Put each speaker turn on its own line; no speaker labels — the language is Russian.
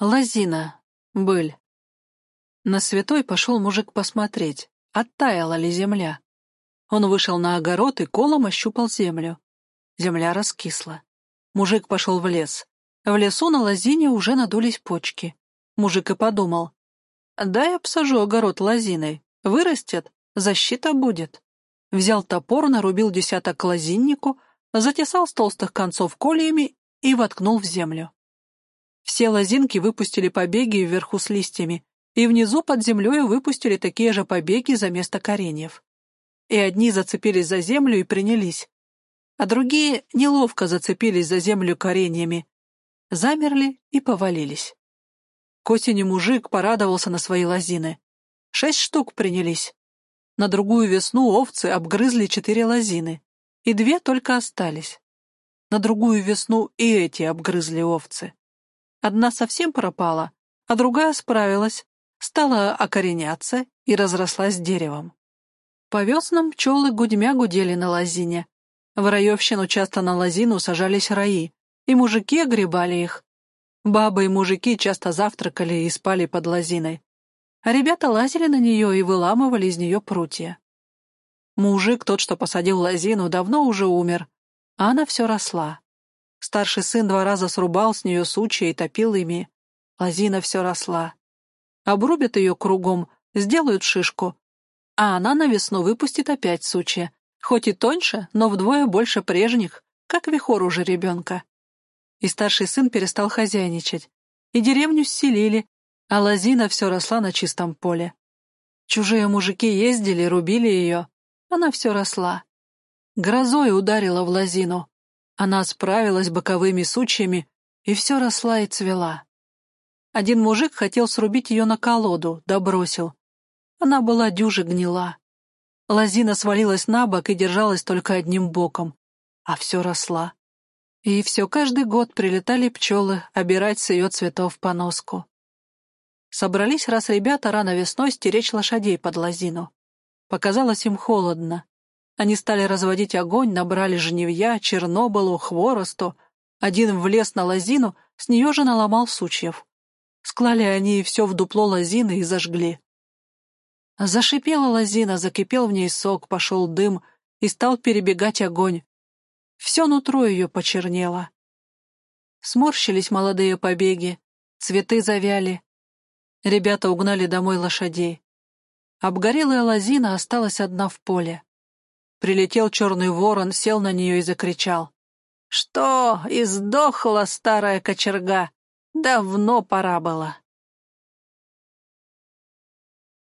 Лозина. Быль. На святой пошел мужик посмотреть, оттаяла ли земля. Он вышел на огород и колом ощупал землю. Земля раскисла. Мужик пошел в лес. В лесу на лозине уже надулись почки. Мужик и подумал. «Дай я посажу огород лозиной. Вырастет, защита будет». Взял топор, нарубил десяток лозиннику, затесал с толстых концов кольями и воткнул в землю. Все лозинки выпустили побеги вверху с листьями, и внизу под землей выпустили такие же побеги за место кореньев. И одни зацепились за землю и принялись, а другие неловко зацепились за землю кореньями, замерли и повалились. К осени мужик порадовался на свои лозины. Шесть штук принялись. На другую весну овцы обгрызли четыре лозины, и две только остались. На другую весну и эти обгрызли овцы. Одна совсем пропала, а другая справилась, стала окореняться и разрослась деревом. По веснам пчелы гудьмя гудели на лозине. В раевщину часто на лозину сажались раи, и мужики огребали их. Бабы и мужики часто завтракали и спали под лозиной, а ребята лазили на нее и выламывали из нее прутья. Мужик, тот, что посадил лозину, давно уже умер, а она все росла. Старший сын два раза срубал с нее сучья и топил ими. Лозина все росла. Обрубят ее кругом, сделают шишку, а она на весну выпустит опять сучья, хоть и тоньше, но вдвое больше прежних, как вихор уже ребенка. И старший сын перестал хозяйничать, и деревню селили, а лозина все росла на чистом поле. Чужие мужики ездили, рубили ее, она все росла. Грозой ударила в лозину. Она справилась боковыми сучьями и все росла и цвела. Один мужик хотел срубить ее на колоду, да бросил. Она была дюже гнила. Лозина свалилась на бок и держалась только одним боком, а все росла. И все каждый год прилетали пчелы обирать с ее цветов поноску. Собрались раз ребята рано весной стеречь лошадей под лозину. Показалось им холодно. Они стали разводить огонь, набрали жневья, чернобылу, хворосту. Один влез на лозину, с нее же наломал сучьев. Склали они все в дупло лозины и зажгли. Зашипела лозина, закипел в ней сок, пошел дым, и стал перебегать огонь. Все нутро ее почернело. Сморщились молодые побеги, цветы завяли. Ребята угнали домой лошадей. Обгорелая лозина осталась одна в поле. Прилетел черный ворон, сел на нее и закричал. «Что, издохла старая кочерга? Давно пора было».